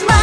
my